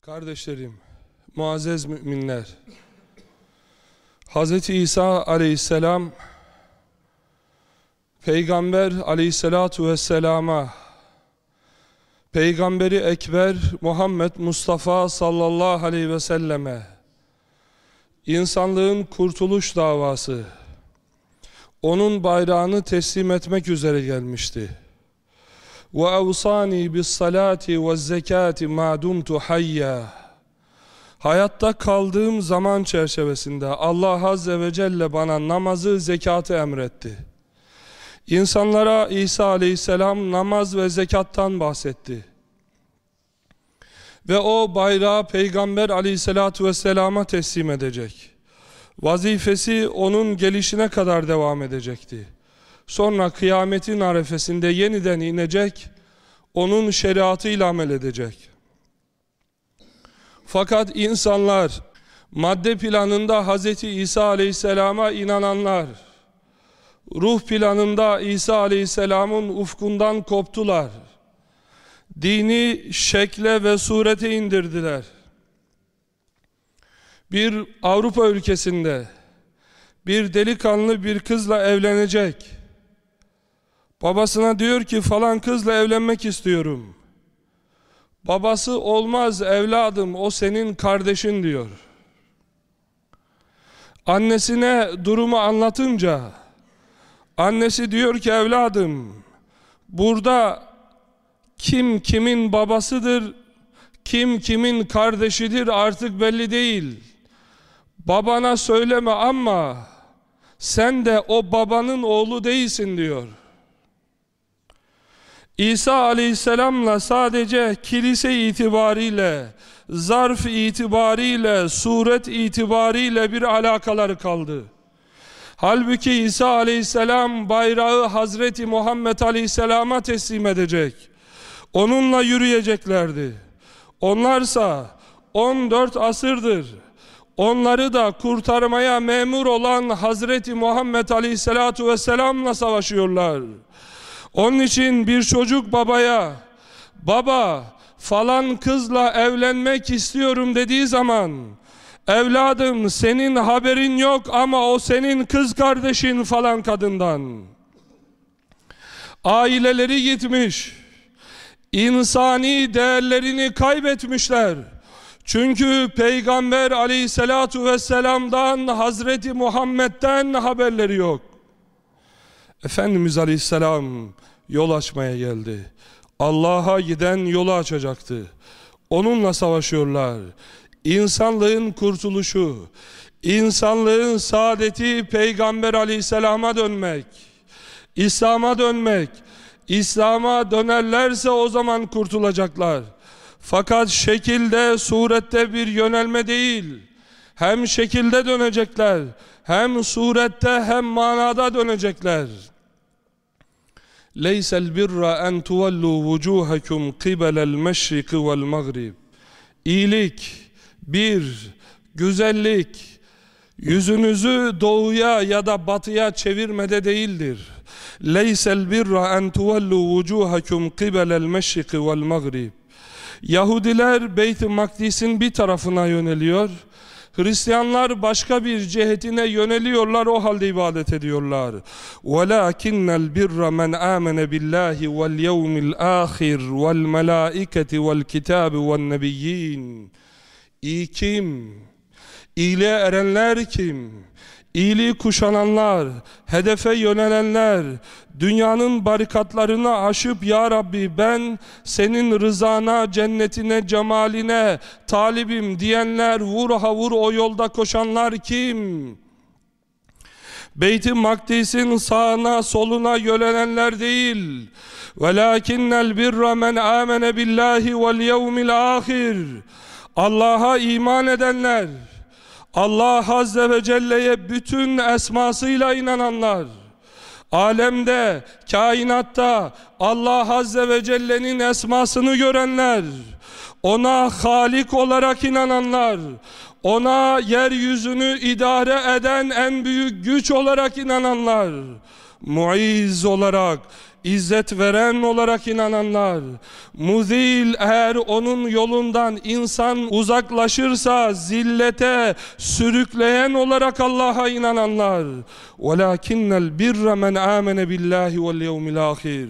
Kardeşlerim, muazzez müminler, Hz. İsa aleyhisselam, Peygamber aleyhissalatu vesselama, Peygamberi Ekber Muhammed Mustafa sallallahu aleyhi ve selleme, insanlığın kurtuluş davası, onun bayrağını teslim etmek üzere gelmişti. وَاَوْصَانِي بِالصَّلَاةِ وَالزَّكَاةِ مَا دُمْتُ حَيَّا Hayatta kaldığım zaman çerçevesinde Allah Azze ve Celle bana namazı, zekatı emretti. İnsanlara İsa Aleyhisselam namaz ve zekattan bahsetti. Ve o bayrağı Peygamber Aleyhisselatü Vesselam'a teslim edecek. Vazifesi onun gelişine kadar devam edecekti. Sonra kıyametin arefesinde yeniden inecek, onun şeriatıyla amel edecek. Fakat insanlar, madde planında Hz. İsa Aleyhisselam'a inananlar, ruh planında İsa Aleyhisselam'ın ufkundan koptular. Dini şekle ve surete indirdiler. Bir Avrupa ülkesinde bir delikanlı bir kızla evlenecek. Babasına diyor ki falan kızla evlenmek istiyorum. Babası olmaz evladım o senin kardeşin diyor. Annesine durumu anlatınca annesi diyor ki evladım burada kim kimin babasıdır kim kimin kardeşidir artık belli değil. Babana söyleme ama sen de o babanın oğlu değilsin diyor. İsa aleyhisselamla sadece kilise itibariyle, zarf itibariyle, suret itibariyle bir alakaları kaldı. Halbuki İsa aleyhisselam bayrağı Hazreti Muhammed aleyhisselama teslim edecek. Onunla yürüyeceklerdi. Onlarsa 14 asırdır onları da kurtarmaya memur olan Hazreti Muhammed aleyhisselatu vesselamla savaşıyorlar. Onun için bir çocuk babaya baba falan kızla evlenmek istiyorum dediği zaman evladım senin haberin yok ama o senin kız kardeşin falan kadından. Aileleri gitmiş insani değerlerini kaybetmişler. Çünkü Peygamber aleyhissalatu vesselam'dan Hazreti Muhammed'den haberleri yok Efendimiz Aleyhisselam yol açmaya geldi. Allah'a giden yolu açacaktı. Onunla savaşıyorlar. İnsanlığın kurtuluşu, insanlığın saadeti Peygamber Aleyhisselam'a dönmek, İslam'a dönmek. İslam'a dönerlerse o zaman kurtulacaklar. Fakat şekilde, surette bir yönelme değil. Hem şekilde dönecekler, hem surette hem manada dönecekler. Birra en tuvallu vucuhakum qibelel meşrik vel mağrib. İyilik, bir, güzellik, yüzünüzü doğuya ya da batıya çevirmede değildir. Birra en tuvallu vucuhakum qibelel meşrik vel mağrib. Yahudiler Beyt-i Makdis'in bir tarafına yöneliyor. Hristiyanlar başka bir cihetine yöneliyorlar o halde ibadet ediyorlar. وَلَاكِنَّ الْبِرَّ مَنْ آمَنَ بِاللّٰهِ وَالْيَوْمِ الْآخِرِ وَالْمَلَائِكَةِ وَالْكِتَابِ وَالنَّبِيِّينَ İyi kim? İyiliğe erenler kim? iyiliği kuşananlar, hedefe yönelenler, dünyanın barikatlarını aşıp Ya Rabbi ben senin rızana, cennetine, cemaline talibim diyenler, vur havur o yolda koşanlar kim? Beyt-i Makdis'in sağına soluna yönelenler değil. Velakinnel birra men amene billahi vel yevmil ahir. Allah'a iman edenler. Allah Azze ve Celle'ye bütün esmasıyla inananlar, alemde, kainatta Allah Azze ve Celle'nin esmasını görenler, ona Halik olarak inananlar, ona yeryüzünü idare eden en büyük güç olarak inananlar, muiz olarak, İzzet veren olarak inananlar, muzil eğer onun yolundan insan uzaklaşırsa zillete sürükleyen olarak Allah'a inananlar. وَلَاكِنَّ الْبِرَّ مَنْ آمَنَ بِاللّٰهِ وَالْيَوْمِ الْآخِرِ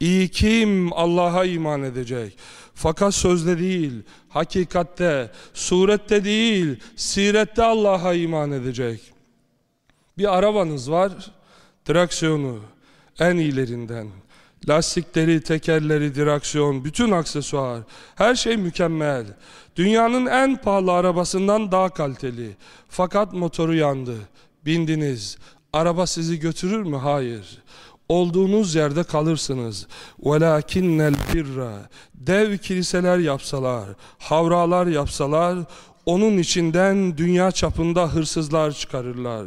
İyi kim Allah'a iman edecek? Fakat sözde değil, hakikatte, surette değil, sirette Allah'a iman edecek. Bir arabanız var, direksiyonu, en iyilerinden. Lastikleri, tekerleri, direksiyon, bütün aksesuar, her şey mükemmel. Dünyanın en pahalı arabasından daha kaliteli. Fakat motoru yandı. Bindiniz. Araba sizi götürür mü? Hayır. Olduğunuz yerde kalırsınız. وَلَاكِنَّ الْبِرَّ Dev kiliseler yapsalar, havralar yapsalar, onun içinden dünya çapında hırsızlar çıkarırlar.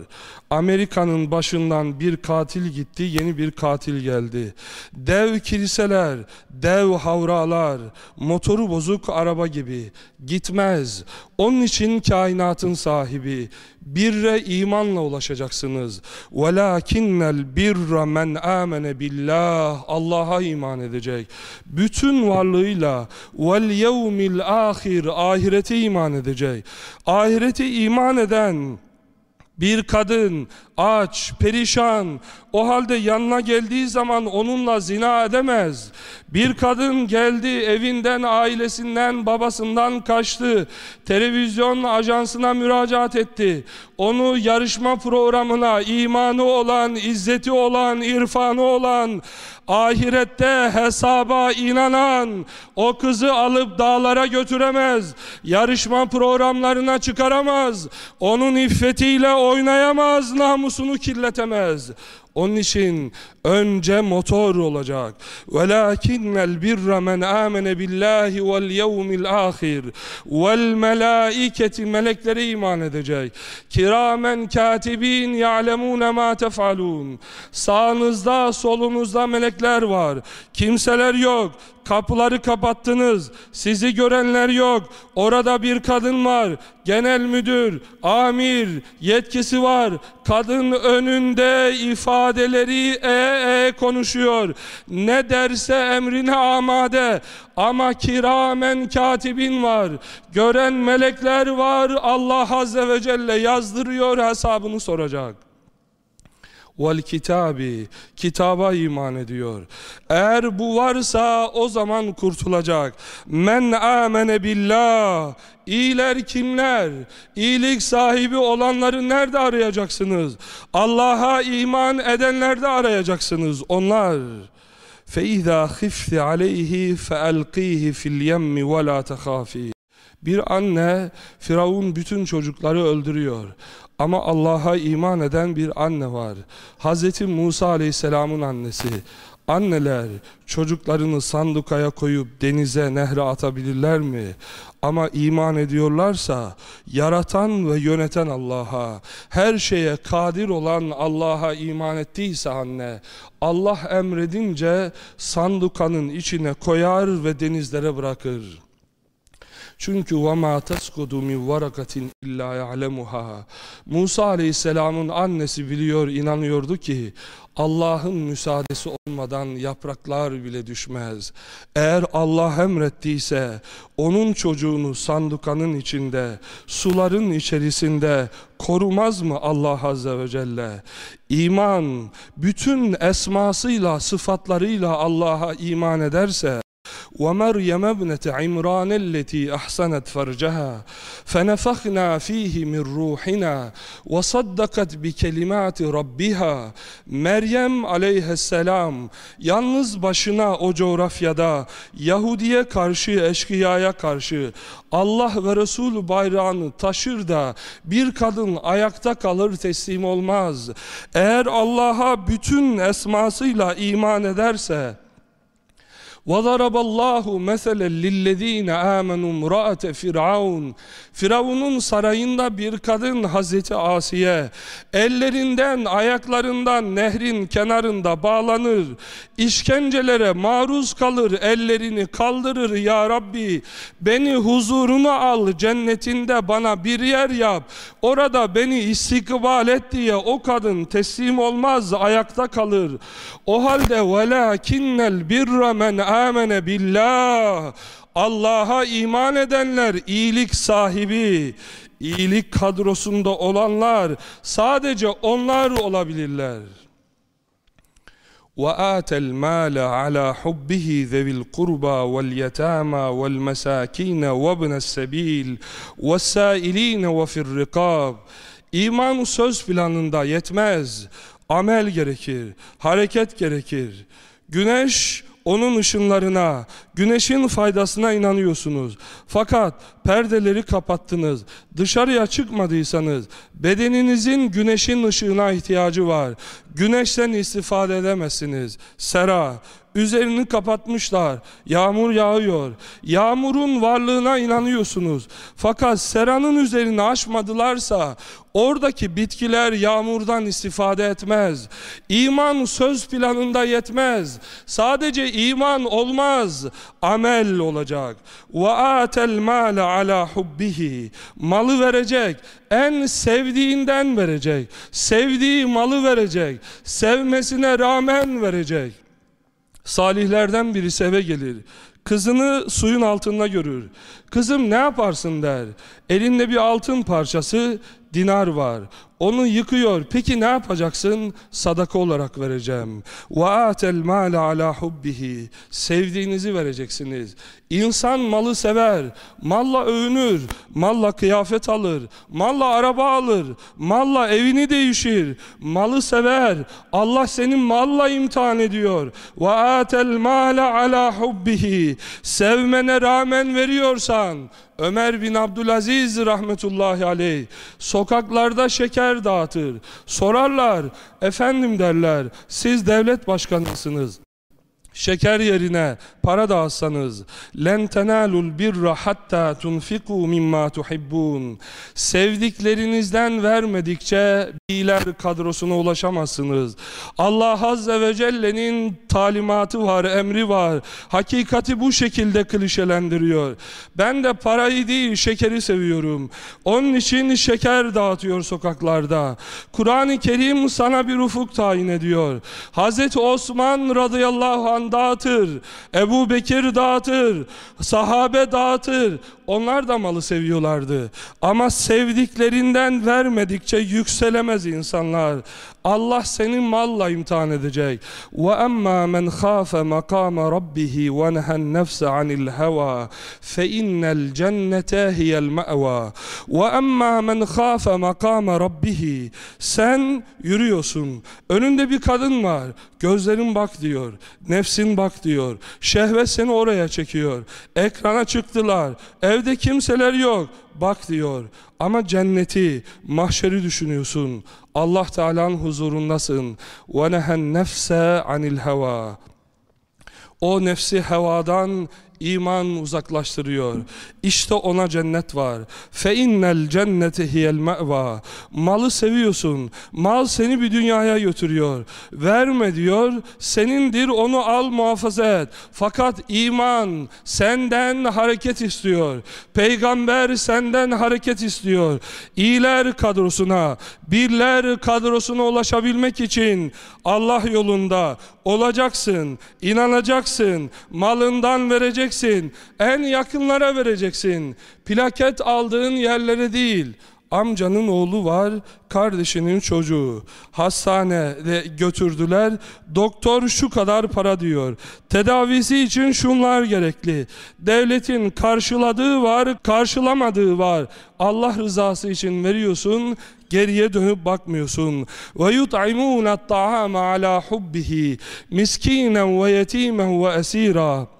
Amerika'nın başından bir katil gitti, yeni bir katil geldi. Dev kiliseler, dev havralar, motoru bozuk araba gibi gitmez. Onun için kainatın sahibi birre imanla ulaşacaksınız. Velakinnel birra men amene billah. Allah'a iman edecek. Bütün varlığıyla vel yevmil ahir ahirete iman edecek. Ahirete iman eden bir kadın aç, perişan, o halde yanına geldiği zaman onunla zina edemez. Bir kadın geldi evinden, ailesinden, babasından kaçtı. Televizyon ajansına müracaat etti. Onu yarışma programına imanı olan, izzeti olan, irfanı olan, ahirette hesaba inanan o kızı alıp dağlara götüremez. Yarışma programlarına çıkaramaz. Onun iffetiyle oynayamaz, namusunu kirletemez. Onun için önce motor olacak. Men amene billahi vel yevmil ahir vel melaiketi meleklere iman edecek. Kiramen katibin ya'lemune ma tefalun. Sağınızda solunuzda melekler var. Kimseler yok. Kapıları kapattınız. Sizi görenler yok. Orada bir kadın var. Genel müdür, amir, yetkisi var. Kadın önünde ifadeleri e e konuşuyor. Ne derse emrine amade. Ama kiramen katibin var. Gören melekler var. Allah Azze ve Celle yazdırıyor hesabını soracak vel kitabi kitaba iman ediyor. Eğer bu varsa o zaman kurtulacak. Men amene billah İyiler kimler? İyilik sahibi olanları nerede arayacaksınız? Allah'a iman edenlerde arayacaksınız. Onlar. فَاِذَا خِفْتِ عَلَيْهِ فَأَلْقِيهِ فِي الْيَمِّ وَلَا تَخَافِي Bir anne Firavun bütün çocukları öldürüyor. Ama Allah'a iman eden bir anne var. Hz. Musa Aleyhisselam'ın annesi. Anneler çocuklarını sandukaya koyup denize, nehre atabilirler mi? Ama iman ediyorlarsa yaratan ve yöneten Allah'a, her şeye kadir olan Allah'a iman ettiyse anne, Allah emredince sandukanın içine koyar ve denizlere bırakır. Çünkü ve ma tasqudu min varakatin illa ya'lemuha. Musa Aleyhisselam'ın annesi biliyor, inanıyordu ki Allah'ın müsaadesi olmadan yapraklar bile düşmez. Eğer Allah emrettiyse onun çocuğunu sandukanın içinde, suların içerisinde korumaz mı Allah Azze ve Celle? İman bütün esmasıyla, sıfatlarıyla Allah'a iman ederse ومريم ابنة عمران التي أحسنت فرجها فنفخنا فيه من روحنا وصدقت بكلمات ربها Meryem aleyhisselam yalnız başına o coğrafyada Yahudiye karşı eşkıyaya karşı Allah ve Resulü bayrağını taşır da bir kadın ayakta kalır teslim olmaz. Eğer Allah'a bütün esmasıyla iman ederse وَضَرَبَ اللّٰهُ مَثَلًا لِلَّذ۪ينَ آمَنُوا مُرَأَةَ Firavun Firavun'un sarayında bir kadın Hazreti Asiye ellerinden ayaklarından nehrin kenarında bağlanır işkencelere maruz kalır ellerini kaldırır ya Rabbi beni huzuruna al cennetinde bana bir yer yap orada beni istikbal et diye o kadın teslim olmaz ayakta kalır o halde velakinnel birra men amene billah Allah'a iman edenler iyilik sahibi iyilik kadrosunda olanlar sadece onlar olabilirler وآتى المال على حبه ذوي القربى واليتامى والمساكين وابن السبيل والسائلين وفي الرقاب İman söz planında yetmez. Amel gerekir, hareket gerekir. Güneş onun ışınlarına, güneşin faydasına inanıyorsunuz. Fakat perdeleri kapattınız. Dışarıya çıkmadıysanız bedeninizin güneşin ışığına ihtiyacı var. Güneşten istifade edemezsiniz. Sera, üzerini kapatmışlar. Yağmur yağıyor. Yağmurun varlığına inanıyorsunuz. Fakat seranın üzerini açmadılarsa oradaki bitkiler yağmurdan istifade etmez. İman söz planında yetmez. Sadece iman olmaz. Amel olacak. Ve atel male ala hubbihi. Malı verecek. En sevdiğinden verecek. Sevdiği malı verecek. Sevmesine rağmen verecek. Salihlerden birisi eve gelir. Kızını suyun altında görür. Kızım ne yaparsın der. Elinde bir altın parçası dinar var. Onu yıkıyor. Peki ne yapacaksın? Sadaka olarak vereceğim. وَاَتَ الْمَالَ عَلَى حُبِّهِ Sevdiğinizi vereceksiniz. İnsan malı sever. Malla övünür. Malla kıyafet alır. Malla araba alır. Malla evini değişir. Malı sever. Allah senin malla imtihan ediyor. وَاَتَ الْمَالَ عَلَى حُبِّهِ Sevmene rağmen veriyorsan Ömer bin Abdülaziz rahmetullahi aleyh sokaklarda şeker dağıtır. Sorarlar, efendim derler, siz devlet başkanısınız. Şeker yerine para dağıtsanız len tenalul birra hatta tunfiku mimma tuhibbun sevdiklerinizden vermedikçe iyiler kadrosuna ulaşamazsınız. Allah azze ve celle'nin talimatı var, emri var. Hakikati bu şekilde klişelendiriyor. Ben de parayı değil şekeri seviyorum. Onun için şeker dağıtıyor sokaklarda. Kur'an-ı Kerim sana bir ufuk tayin ediyor. Hazreti Osman radıyallahu anh dağıtır. Ebu Bekir dağıtır. Sahabe dağıtır. Onlar da malı seviyorlardı. Ama sevdiklerinden vermedikçe yükselemez insanlar. Allah senin malla imtihan edecek. Ve emma men khafe makama rabbihi ve nehen nefse anil heva fe innel cennete hiyel ma'va. Ve emma men khafe makama rabbihi sen yürüyorsun. Önünde bir kadın var. Gözlerin bak diyor. Nefsin bak diyor. Şehvet seni oraya çekiyor. Ekrana çıktılar. Evde kimseler yok. Bak diyor. Ama cenneti, mahşeri düşünüyorsun. Allah Teala'nın huzurundasın. وَنَهَا النَّفْسَ عَنِ الْهَوَى O nefsi hevadan iman uzaklaştırıyor. İşte ona cennet var. Fe innel cennete hiyel me'va. Malı seviyorsun. Mal seni bir dünyaya götürüyor. Verme diyor. Senindir onu al muhafaza et. Fakat iman senden hareket istiyor. Peygamber senden hareket istiyor. İyiler kadrosuna, birler kadrosuna ulaşabilmek için Allah yolunda olacaksın, inanacaksın, malından vereceksin, en yakınlara vereceksin. Plaket aldığın yerlere değil, amcanın oğlu var, kardeşinin çocuğu. Hastanede götürdüler. Doktor şu kadar para diyor. Tedavisi için şunlar gerekli. Devletin karşıladığı var, karşılamadığı var. Allah rızası için veriyorsun, geriye dönüp bakmıyorsun. Ve yut'imûne at-ta'ame ala hubbihi miskinen ve yetimen ve esira.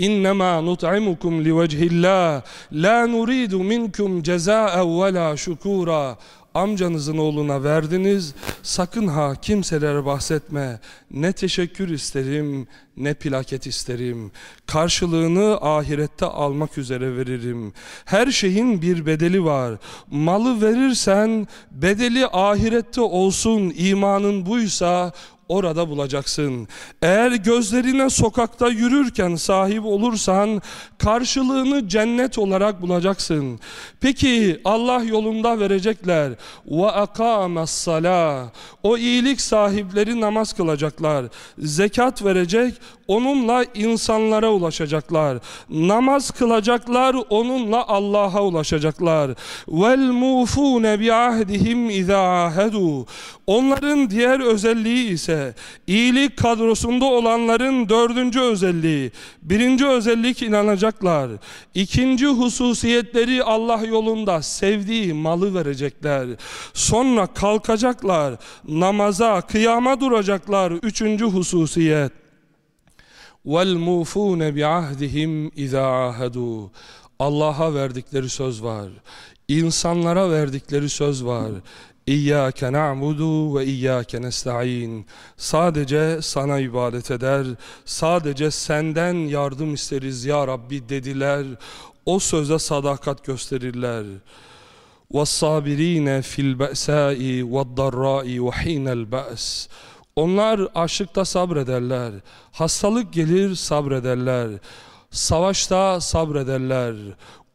İnnemâ nut'imukum livechillahi la nuridu minkum cezâen ve la şukûra. amcanızın oğluna verdiniz. Sakın ha kimselere bahsetme. Ne teşekkür isterim ne plaket isterim. Karşılığını ahirette almak üzere veririm. Her şeyin bir bedeli var. Malı verirsen bedeli ahirette olsun. İmanın buysa orada bulacaksın. Eğer gözlerine sokakta yürürken sahip olursan karşılığını cennet olarak bulacaksın. Peki Allah yolunda verecekler. Ve akamas sala. O iyilik sahipleri namaz kılacaklar. Zekat verecek. Onunla insanlara ulaşacaklar. Namaz kılacaklar. Onunla Allah'a ulaşacaklar. Vel mufune bi ahdihim iza ahedu. Onların diğer özelliği ise iyilik kadrosunda olanların dördüncü özelliği. Birinci özellik inanacaklar. İkinci hususiyetleri Allah yolunda sevdiği malı verecekler. Sonra kalkacaklar. Namaza, kıyama duracaklar. Üçüncü hususiyet. وَالْمُوفُونَ بِعَهْدِهِمْ اِذَا عَهَدُوا Allah'a verdikleri söz var. İnsanlara verdikleri söz var. İyyâke na'budu ve iyyâke nesta'in. Sadece sana ibadet eder, sadece senden yardım isteriz ya Rabbi dediler. O söze sadakat gösterirler. وَالصَّابِر۪ينَ فِي الْبَأْسَاءِ وَالضَّرَّاءِ وَح۪ينَ الْبَأْسِ Onlar açlıkta sabrederler, hastalık gelir sabrederler, savaşta sabrederler.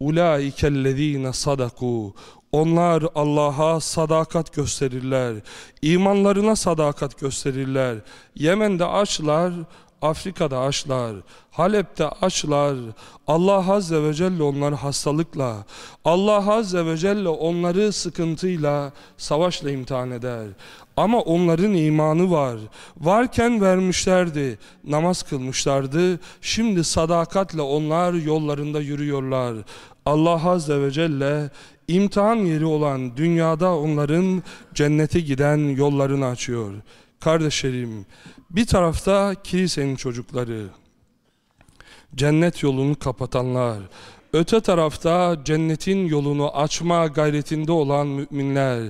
اُولَٰئِكَ الَّذ۪ينَ صَدَقُوا onlar Allah'a sadakat gösterirler. İmanlarına sadakat gösterirler. Yemen'de açlar, Afrika'da açlar, Halep'te açlar. Allah Azze ve Celle onları hastalıkla, Allah Azze ve Celle onları sıkıntıyla, savaşla imtihan eder. Ama onların imanı var. Varken vermişlerdi, namaz kılmışlardı. Şimdi sadakatle onlar yollarında yürüyorlar. Allah Azze ve Celle imtihan yeri olan dünyada onların cennete giden yollarını açıyor. Kardeşlerim, bir tarafta kilisenin çocukları, cennet yolunu kapatanlar, Öte tarafta cennetin yolunu açma gayretinde olan müminler.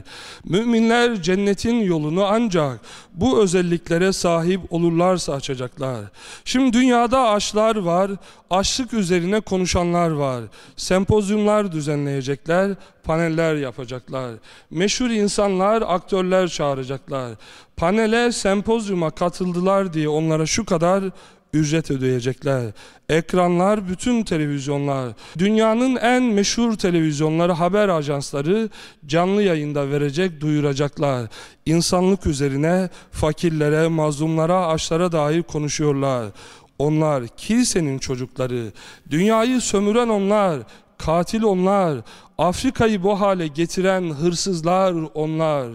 Müminler cennetin yolunu ancak bu özelliklere sahip olurlarsa açacaklar. Şimdi dünyada aşlar var, açlık üzerine konuşanlar var. Sempozyumlar düzenleyecekler, paneller yapacaklar. Meşhur insanlar, aktörler çağıracaklar. Panele, sempozyuma katıldılar diye onlara şu kadar ücret ödeyecekler. Ekranlar, bütün televizyonlar, dünyanın en meşhur televizyonları, haber ajansları canlı yayında verecek, duyuracaklar. İnsanlık üzerine, fakirlere, mazlumlara, açlara dair konuşuyorlar. Onlar kilisenin çocukları, dünyayı sömüren onlar, katil onlar, Afrika'yı bu hale getiren hırsızlar onlar.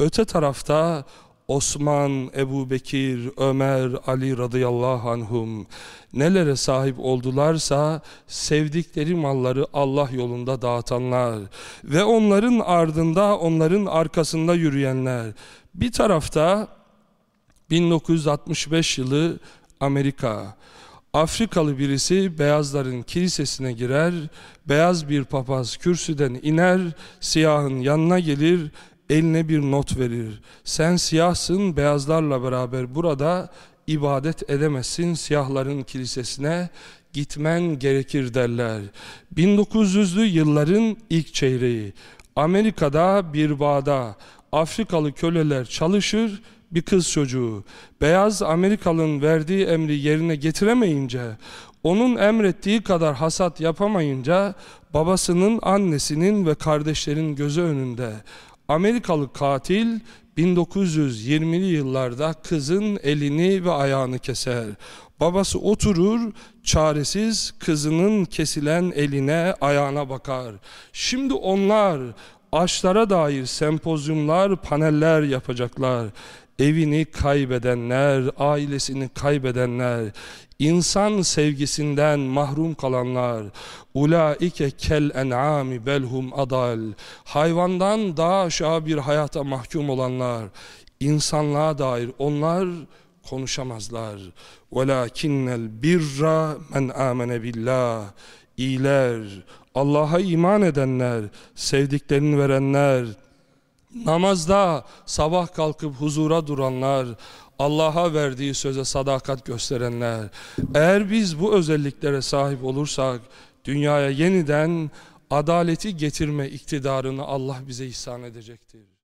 Öte tarafta Osman, Ebu Bekir, Ömer, Ali radıyallahu anhum nelere sahip oldularsa sevdikleri malları Allah yolunda dağıtanlar ve onların ardında onların arkasında yürüyenler. Bir tarafta 1965 yılı Amerika Afrikalı birisi beyazların kilisesine girer, beyaz bir papaz kürsüden iner, siyahın yanına gelir, eline bir not verir. Sen siyahsın, beyazlarla beraber burada ibadet edemezsin, siyahların kilisesine gitmen gerekir derler. 1900'lü yılların ilk çeyreği. Amerika'da bir bağda Afrikalı köleler çalışır, bir kız çocuğu beyaz Amerikalı'nın verdiği emri yerine getiremeyince onun emrettiği kadar hasat yapamayınca babasının, annesinin ve kardeşlerin gözü önünde Amerikalı katil 1920'li yıllarda kızın elini ve ayağını keser. Babası oturur, çaresiz kızının kesilen eline, ayağına bakar. Şimdi onlar aşlara dair sempozyumlar, paneller yapacaklar evini kaybedenler, ailesini kaybedenler, insan sevgisinden mahrum kalanlar, ulaike kel en'ami belhum adal, hayvandan daha aşağı bir hayata mahkum olanlar, insanlığa dair onlar konuşamazlar. Velakinnel birra men amene billah. İyiler, Allah'a iman edenler, sevdiklerini verenler, Namazda sabah kalkıp huzura duranlar, Allah'a verdiği söze sadakat gösterenler. Eğer biz bu özelliklere sahip olursak dünyaya yeniden adaleti getirme iktidarını Allah bize ihsan edecektir.